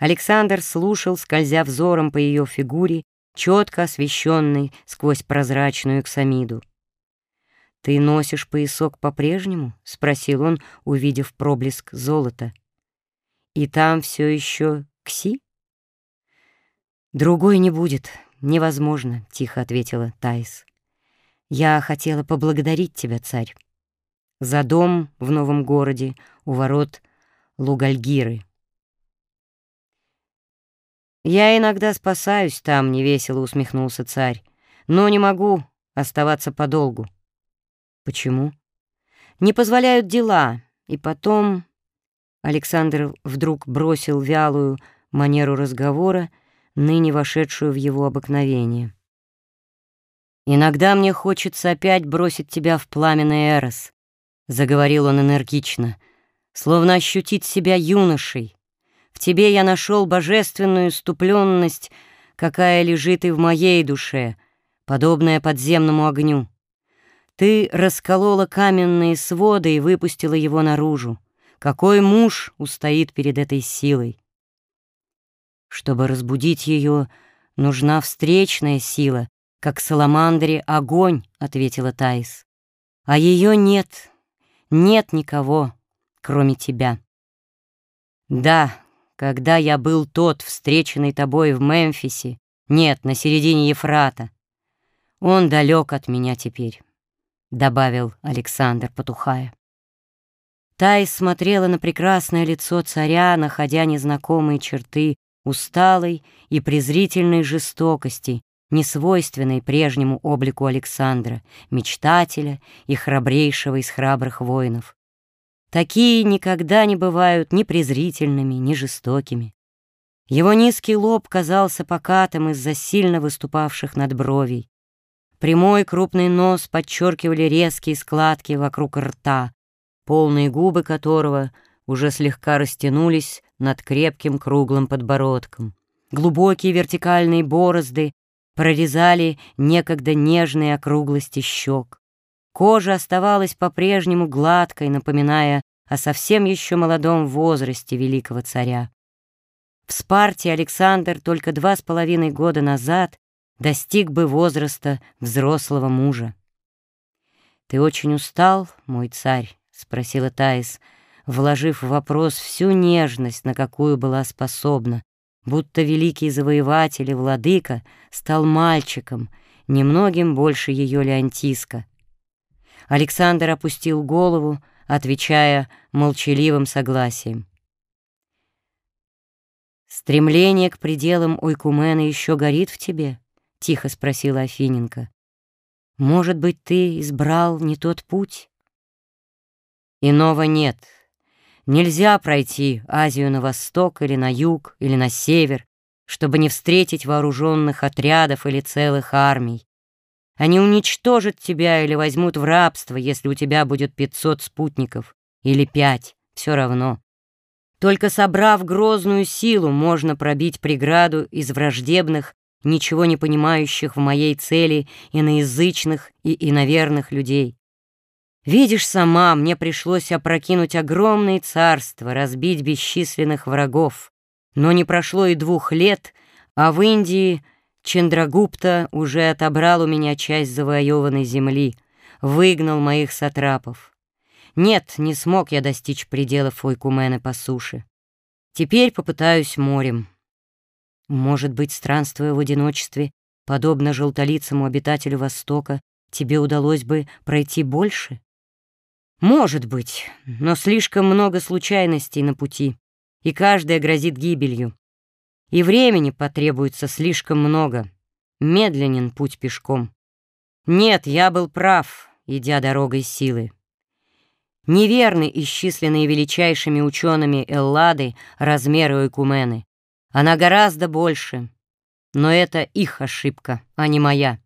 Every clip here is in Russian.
Александр слушал, скользя взором по ее фигуре, четко освещенной сквозь прозрачную ксамиду. «Ты носишь поясок по-прежнему?» — спросил он, увидев проблеск золота. «И там все еще кси?» «Другой не будет, невозможно», — тихо ответила Таис. «Я хотела поблагодарить тебя, царь, за дом в новом городе у ворот Лугальгиры». «Я иногда спасаюсь там», — невесело усмехнулся царь, «но не могу оставаться подолгу». Почему? Не позволяют дела. И потом... Александр вдруг бросил вялую манеру разговора, ныне вошедшую в его обыкновение. «Иногда мне хочется опять бросить тебя в пламенный Эрос», — заговорил он энергично, «словно ощутить себя юношей. Тебе я нашел божественную ступленность, какая лежит и в моей душе, подобная подземному огню. Ты расколола каменные своды и выпустила его наружу. Какой муж устоит перед этой силой? Чтобы разбудить ее, нужна встречная сила, как саламандре огонь, — ответила Таис. А ее нет, нет никого, кроме тебя. Да, когда я был тот, встреченный тобой в Мемфисе, нет, на середине Ефрата, он далек от меня теперь. — добавил Александр, потухая. Тайс смотрела на прекрасное лицо царя, находя незнакомые черты усталой и презрительной жестокости, несвойственной прежнему облику Александра, мечтателя и храбрейшего из храбрых воинов. Такие никогда не бывают ни презрительными, ни жестокими. Его низкий лоб казался покатым из-за сильно выступавших надбровий. Прямой крупный нос подчеркивали резкие складки вокруг рта, полные губы которого уже слегка растянулись над крепким круглым подбородком. Глубокие вертикальные борозды прорезали некогда нежные округлости щек. Кожа оставалась по-прежнему гладкой, напоминая о совсем еще молодом возрасте великого царя. В Спарте Александр только два с половиной года назад достиг бы возраста взрослого мужа. «Ты очень устал, мой царь?» — спросила Таис, вложив в вопрос всю нежность, на какую была способна, будто великий завоеватель и владыка стал мальчиком, немногим больше ее Леонтиска. Александр опустил голову, отвечая молчаливым согласием. «Стремление к пределам Ойкумена еще горит в тебе?» — тихо спросила Афиненко. «Может быть, ты избрал не тот путь?» «Иного нет. Нельзя пройти Азию на восток или на юг или на север, чтобы не встретить вооруженных отрядов или целых армий. Они уничтожат тебя или возьмут в рабство, если у тебя будет пятьсот спутников или пять, все равно. Только собрав грозную силу, можно пробить преграду из враждебных ничего не понимающих в моей цели иноязычных и иноверных людей. Видишь сама, мне пришлось опрокинуть огромные царства, разбить бесчисленных врагов. Но не прошло и двух лет, а в Индии Чендрагупта уже отобрал у меня часть завоеванной земли, выгнал моих сатрапов. Нет, не смог я достичь пределов Ойкумены по суше. Теперь попытаюсь морем. Может быть, странствуя в одиночестве, подобно желтолицому обитателю Востока, тебе удалось бы пройти больше? Может быть, но слишком много случайностей на пути, и каждая грозит гибелью. И времени потребуется слишком много. Медленен путь пешком. Нет, я был прав, идя дорогой силы. Неверны исчисленные величайшими учеными Эллады размеры Ойкумены. Она гораздо больше, но это их ошибка, а не моя.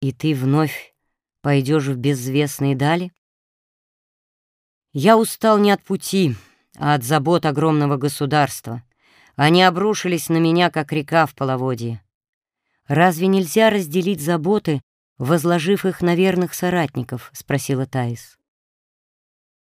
И ты вновь пойдешь в безвестные дали? Я устал не от пути, а от забот огромного государства. Они обрушились на меня, как река в половодье. Разве нельзя разделить заботы, возложив их на верных соратников? — спросила Таис.